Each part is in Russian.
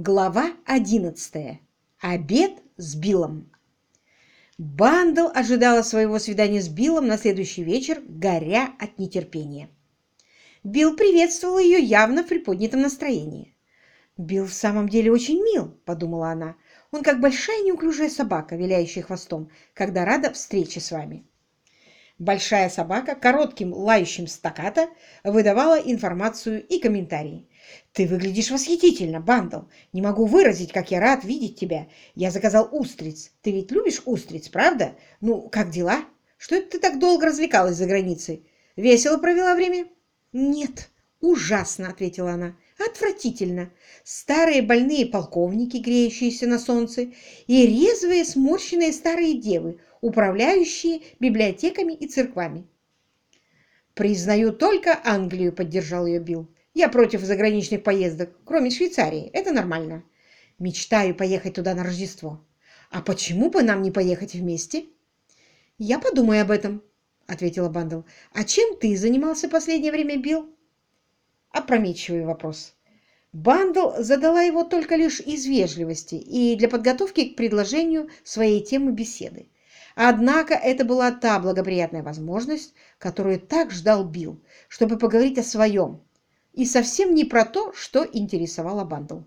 Глава 11. Обед с Биллом. Бандл ожидала своего свидания с Биллом на следующий вечер, горя от нетерпения. Билл приветствовал ее явно в приподнятом настроении. «Билл в самом деле очень мил», — подумала она. «Он как большая неуклюжая собака, виляющая хвостом, когда рада встрече с вами». Большая собака коротким лающим стаката выдавала информацию и комментарии. «Ты выглядишь восхитительно, Бандл. Не могу выразить, как я рад видеть тебя. Я заказал устриц. Ты ведь любишь устриц, правда? Ну, как дела? Что это ты так долго развлекалась за границей? Весело провела время?» «Нет, ужасно», — ответила она. Отвратительно. Старые больные полковники, греющиеся на солнце, и резвые сморщенные старые девы, управляющие библиотеками и церквами. «Признаю только Англию», — поддержал ее Билл. «Я против заграничных поездок, кроме Швейцарии. Это нормально. Мечтаю поехать туда на Рождество. А почему бы нам не поехать вместе?» «Я подумаю об этом», — ответила Бандл. «А чем ты занимался последнее время, Билл?» опрометчивый вопрос. Бандл задала его только лишь из вежливости и для подготовки к предложению своей темы беседы. Однако это была та благоприятная возможность, которую так ждал Билл, чтобы поговорить о своем, и совсем не про то, что интересовало Бандл.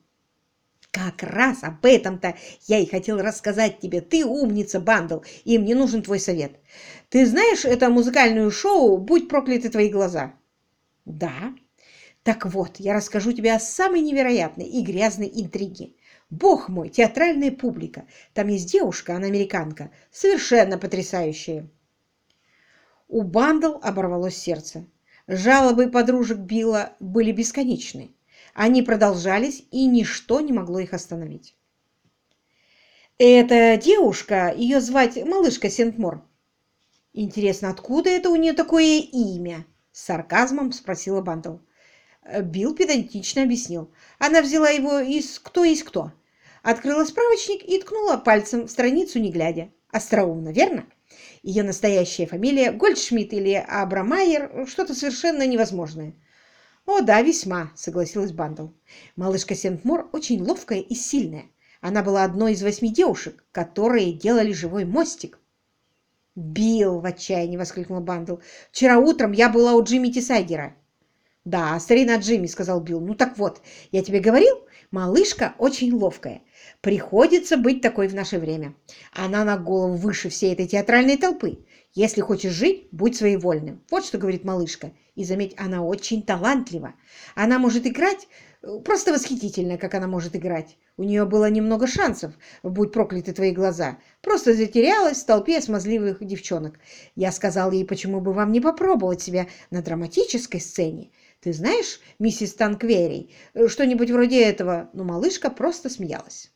«Как раз об этом-то я и хотел рассказать тебе. Ты умница, Бандл, и мне нужен твой совет. Ты знаешь это музыкальное шоу «Будь прокляты твои глаза»?» «Да», так вот, я расскажу тебе о самой невероятной и грязной интриге. Бог мой, театральная публика. Там есть девушка, она американка, совершенно потрясающая. У Бандл оборвалось сердце. Жалобы подружек Билла были бесконечны. Они продолжались, и ничто не могло их остановить. «Эта девушка, ее звать малышка Сентмор». «Интересно, откуда это у нее такое имя?» — с сарказмом спросила Бандл. Билл педантично объяснил. Она взяла его из «Кто есть кто». Открыла справочник и ткнула пальцем в страницу, не глядя. Остроумно, верно? Ее настоящая фамилия Гольдшмидт или Абрамайер, что-то совершенно невозможное. «О, да, весьма», — согласилась Бандл. Малышка Сентмор очень ловкая и сильная. Она была одной из восьми девушек, которые делали живой мостик. «Билл!» — в отчаянии воскликнула Бандл. «Вчера утром я была у Джимми Тисайдера. «Да, старина Джимми», — сказал Билл. «Ну так вот, я тебе говорил, малышка очень ловкая. Приходится быть такой в наше время. Она на голову выше всей этой театральной толпы. Если хочешь жить, будь своевольным. Вот что говорит малышка. И заметь, она очень талантлива. Она может играть, просто восхитительно, как она может играть. У нее было немного шансов, будь прокляты твои глаза. Просто затерялась в толпе смазливых девчонок. Я сказал ей, почему бы вам не попробовать себя на драматической сцене. Ты знаешь, миссис Танкверий, что-нибудь вроде этого?» Но малышка просто смеялась.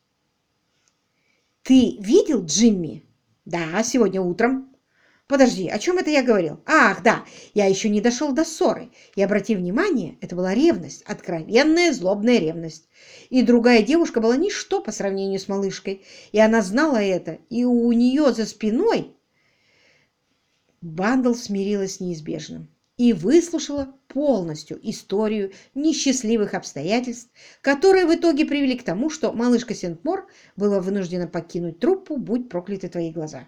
«Ты видел Джимми?» «Да, сегодня утром». «Подожди, о чем это я говорил?» «Ах, да, я еще не дошел до ссоры. И обрати внимание, это была ревность, откровенная злобная ревность. И другая девушка была ничто по сравнению с малышкой, и она знала это, и у нее за спиной...» Бандл смирилась с неизбежным и выслушала полностью историю несчастливых обстоятельств, которые в итоге привели к тому, что малышка Сентмор была вынуждена покинуть труппу «Будь прокляты твои глаза».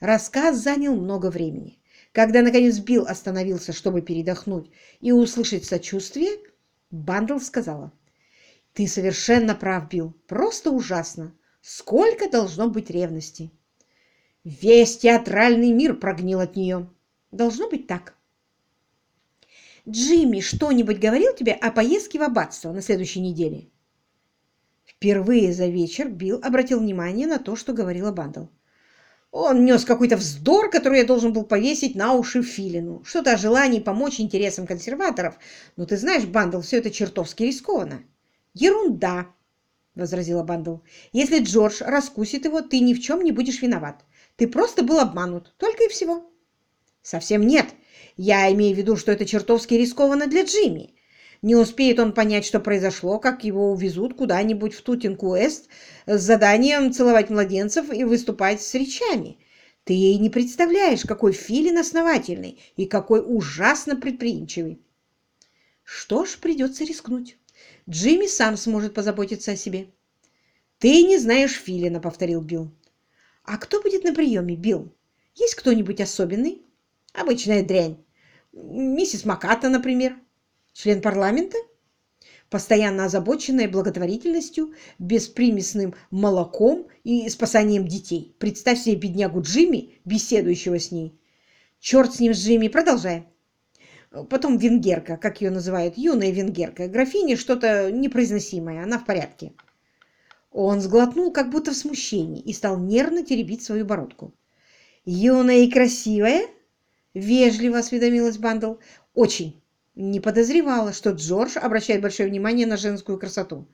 Рассказ занял много времени. Когда, наконец, Билл остановился, чтобы передохнуть и услышать сочувствие, Бандл сказала, «Ты совершенно прав, Билл, просто ужасно. Сколько должно быть ревности!» Весь театральный мир прогнил от нее. Должно быть так. Джимми что-нибудь говорил тебе о поездке в аббатство на следующей неделе?» Впервые за вечер Билл обратил внимание на то, что говорила Бандл. Он нес какой-то вздор, который я должен был повесить на уши Филину. Что-то о желании помочь интересам консерваторов. Но ты знаешь, Бандл, все это чертовски рискованно. Ерунда, возразила Бандл. Если Джордж раскусит его, ты ни в чем не будешь виноват. Ты просто был обманут. Только и всего. Совсем нет. Я имею в виду, что это чертовски рискованно для Джимми. Не успеет он понять, что произошло, как его увезут куда-нибудь в Тутинг-Уэст с заданием целовать младенцев и выступать с речами. Ты и не представляешь, какой Филин основательный и какой ужасно предприимчивый. Что ж, придется рискнуть. Джимми сам сможет позаботиться о себе. «Ты не знаешь Филина», — повторил Билл. «А кто будет на приеме, Билл? Есть кто-нибудь особенный?» «Обычная дрянь. Миссис Маката, например. Член парламента?» постоянно озабоченная благотворительностью, беспримесным молоком и спасанием детей. Представь себе беднягу Джимми, беседующего с ней. Черт с ним, с Джимми, продолжаем. Потом венгерка, как ее называют, юная венгерка. Графиня что-то непроизносимое, она в порядке. Он сглотнул, как будто в смущении, и стал нервно теребить свою бородку. «Юная и красивая?» — вежливо осведомилась Бандл. «Очень не подозревала, что Джордж обращает большое внимание на женскую красоту.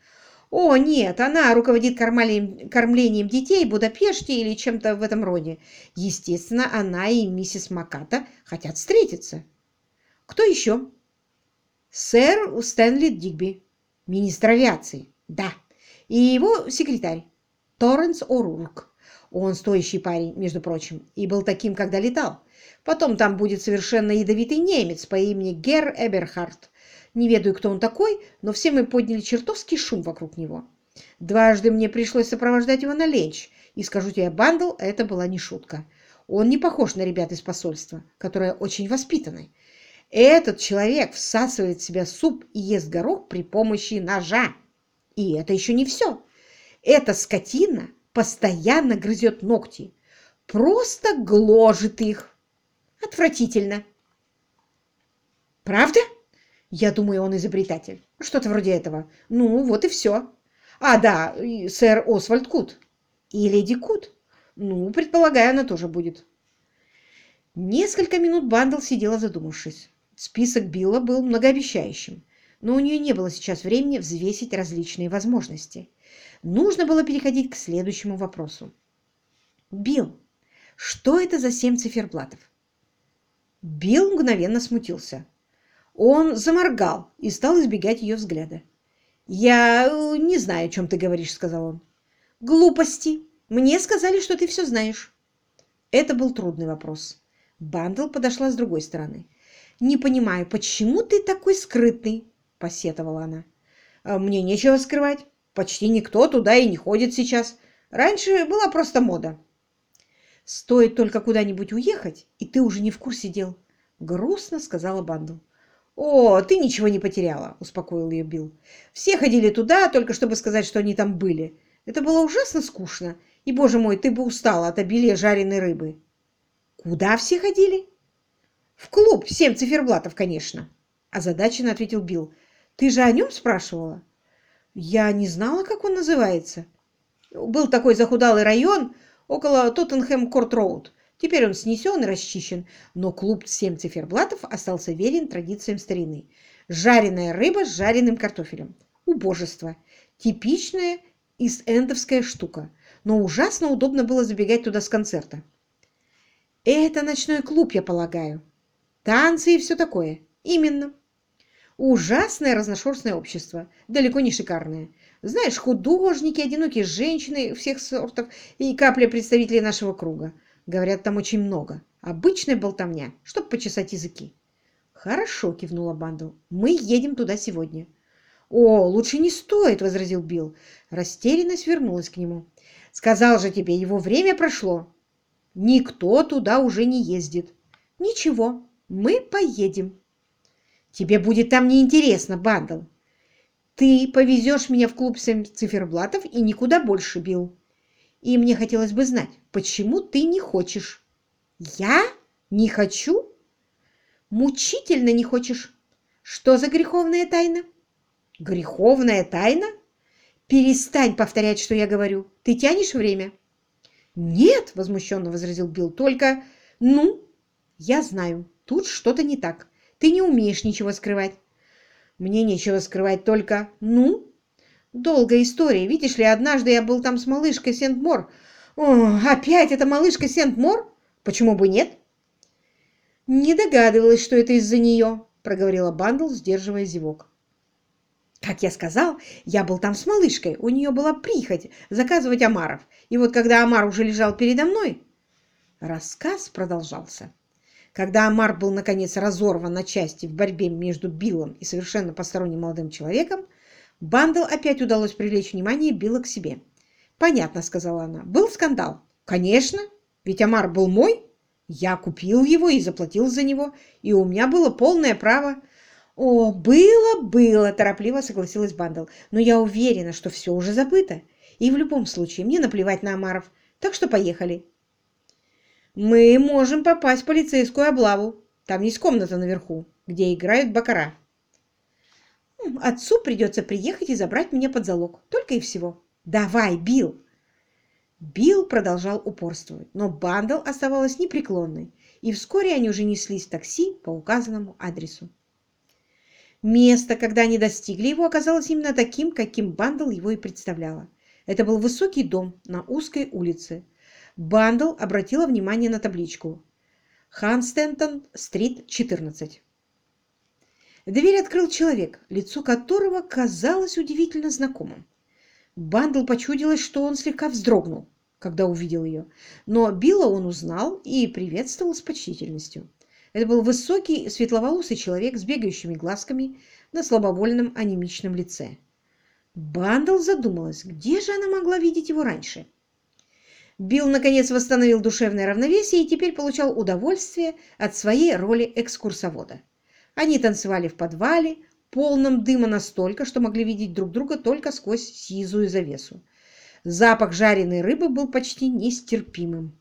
«О, нет, она руководит кормлением, кормлением детей в Будапеште или чем-то в этом роде. Естественно, она и миссис Маката хотят встретиться». «Кто еще?» «Сэр Стэнли Дигби, министр авиации». «Да, и его секретарь, Торренс О'Рурк. Он стоящий парень, между прочим, и был таким, когда летал. Потом там будет совершенно ядовитый немец по имени Гер Эберхард. Не ведаю, кто он такой, но все мы подняли чертовский шум вокруг него. Дважды мне пришлось сопровождать его на ленч, и, скажу тебе, Бандл, это была не шутка. Он не похож на ребят из посольства, которые очень воспитаны. Этот человек всасывает в себя суп и ест горох при помощи ножа. И это еще не все. Эта скотина постоянно грызет ногти, просто гложет их. Отвратительно. Правда? Я думаю, он изобретатель. Что-то вроде этого. Ну, вот и все. А, да, сэр Освальд Кут. И леди Кут. Ну, предполагаю, она тоже будет. Несколько минут Бандл сидела задумавшись. Список Билла был многообещающим, но у нее не было сейчас времени взвесить различные возможности. Нужно было переходить к следующему вопросу. «Билл, что это за семь циферблатов?» Билл мгновенно смутился. Он заморгал и стал избегать ее взгляда. «Я э, не знаю, о чем ты говоришь», — сказал он. «Глупости. Мне сказали, что ты все знаешь». Это был трудный вопрос. Бандл подошла с другой стороны. «Не понимаю, почему ты такой скрытный?» — посетовала она. «А «Мне нечего скрывать. Почти никто туда и не ходит сейчас. Раньше была просто мода. Стоит только куда-нибудь уехать, и ты уже не в курсе дел. Грустно сказала Бандл. «О, ты ничего не потеряла», — успокоил ее Билл. «Все ходили туда, только чтобы сказать, что они там были. Это было ужасно скучно. И, боже мой, ты бы устала от обилия жареной рыбы». «Куда все ходили?» «В клуб, семь циферблатов, конечно», — озадаченно ответил Билл. «Ты же о нем спрашивала?» «Я не знала, как он называется». «Был такой захудалый район, около Тоттенхэм-Корт-Роуд. Теперь он снесен и расчищен, но клуб «Семь циферблатов» остался верен традициям старины. Жареная рыба с жареным картофелем. Убожество. Типичная ист-эндовская штука, но ужасно удобно было забегать туда с концерта. Это ночной клуб, я полагаю. Танцы и все такое. Именно. Ужасное разношерстное общество, далеко не шикарное. Знаешь, художники, одинокие женщины всех сортов и капля представителей нашего круга. Говорят, там очень много. Обычная болтовня, чтоб почесать языки. Хорошо, кивнула Бандл. Мы едем туда сегодня. О, лучше не стоит, возразил Билл. Растерянность вернулась к нему. Сказал же тебе, его время прошло. Никто туда уже не ездит. Ничего, мы поедем. Тебе будет там неинтересно, Бандл. Ты повезешь меня в клуб циферблатов и никуда больше, Билл. И мне хотелось бы знать, почему ты не хочешь? Я не хочу? Мучительно не хочешь. Что за греховная тайна? Греховная тайна? Перестань повторять, что я говорю. Ты тянешь время? Нет, возмущенно возразил Билл, только... Ну, я знаю, тут что-то не так. Ты не умеешь ничего скрывать. Мне нечего скрывать только... Ну? Долгая история. Видишь ли, однажды я был там с малышкой Сент-Мор. О, опять эта малышка Сент-Мор? Почему бы нет? Не догадывалась, что это из-за нее, проговорила Бандл, сдерживая зевок. Как я сказал, я был там с малышкой. У нее была прихоть заказывать омаров. И вот когда омар уже лежал передо мной... Рассказ продолжался. Когда омар был, наконец, разорван на части в борьбе между Биллом и совершенно посторонним молодым человеком, Бандл опять удалось привлечь внимание Билла к себе. «Понятно», — сказала она. «Был скандал?» «Конечно, ведь омар был мой. Я купил его и заплатил за него, и у меня было полное право...» «О, было, было!» – торопливо согласилась Бандл. «Но я уверена, что все уже забыто. И в любом случае мне наплевать на Амаров. Так что поехали». «Мы можем попасть в полицейскую облаву. Там есть комната наверху, где играют бакара». «Отцу придется приехать и забрать меня под залог. Только и всего. Давай, Билл!» Билл продолжал упорствовать, но Бандл оставалась непреклонной, и вскоре они уже неслись в такси по указанному адресу. Место, когда они достигли его, оказалось именно таким, каким Бандл его и представляла. Это был высокий дом на узкой улице. Бандл обратила внимание на табличку «Ханстентон-стрит, 14». Дверь открыл человек, лицо которого казалось удивительно знакомым. Бандл почудилось, что он слегка вздрогнул, когда увидел ее, но Билла он узнал и приветствовал с почтительностью. Это был высокий, светловолосый человек с бегающими глазками на слабовольном анемичном лице. Бандл задумалась, где же она могла видеть его раньше. Билл, наконец, восстановил душевное равновесие и теперь получал удовольствие от своей роли экскурсовода. Они танцевали в подвале, полном дыма настолько, что могли видеть друг друга только сквозь сизую завесу. Запах жареной рыбы был почти нестерпимым.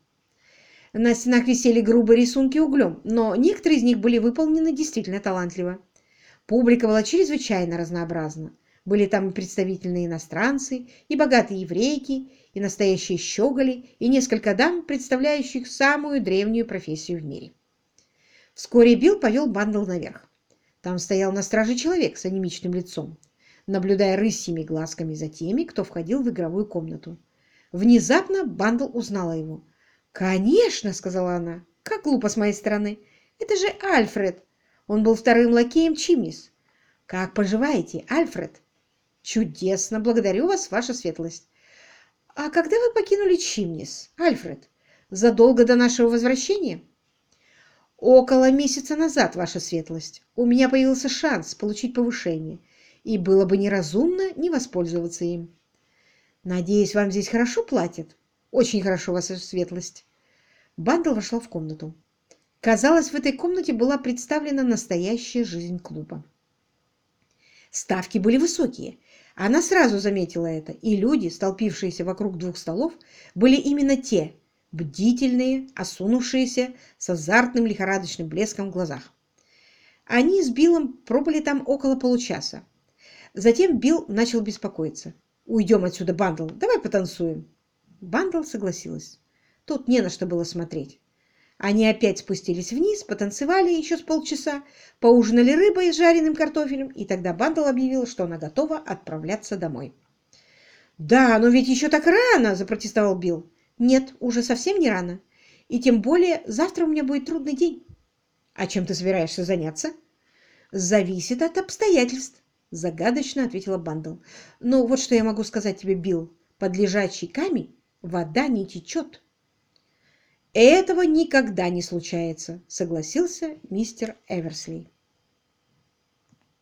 На стенах висели грубые рисунки углем, но некоторые из них были выполнены действительно талантливо. Публика была чрезвычайно разнообразна. Были там и представительные иностранцы, и богатые еврейки, и настоящие щеголи, и несколько дам, представляющих самую древнюю профессию в мире. Вскоре Билл повел Бандл наверх. Там стоял на страже человек с анемичным лицом, наблюдая рысьими глазками за теми, кто входил в игровую комнату. Внезапно Бандл узнала его. «Конечно!» — сказала она. «Как глупо с моей стороны! Это же Альфред! Он был вторым лакеем Чимнис. Как поживаете, Альфред?» «Чудесно! Благодарю вас, ваша светлость!» «А когда вы покинули Чимнис, Альфред? Задолго до нашего возвращения?» «Около месяца назад, ваша светлость. У меня появился шанс получить повышение, и было бы неразумно не воспользоваться им». «Надеюсь, вам здесь хорошо платят?» Очень хорошо, ваша светлость. Бандл вошла в комнату. Казалось, в этой комнате была представлена настоящая жизнь клуба. Ставки были высокие. Она сразу заметила это, и люди, столпившиеся вокруг двух столов, были именно те, бдительные, осунувшиеся, с азартным лихорадочным блеском в глазах. Они с Биллом пробыли там около получаса. Затем Билл начал беспокоиться. «Уйдем отсюда, Бандл, давай потанцуем». Бандл согласилась. Тут не на что было смотреть. Они опять спустились вниз, потанцевали еще с полчаса, поужинали рыбой с жареным картофелем, и тогда Бандл объявила, что она готова отправляться домой. «Да, но ведь еще так рано!» – запротестовал Билл. «Нет, уже совсем не рано. И тем более завтра у меня будет трудный день». «А чем ты собираешься заняться?» «Зависит от обстоятельств», – загадочно ответила Бандл. «Ну, вот что я могу сказать тебе, Билл. Под лежачий камень вода не течет. Этого никогда не случается, согласился мистер Эверсли.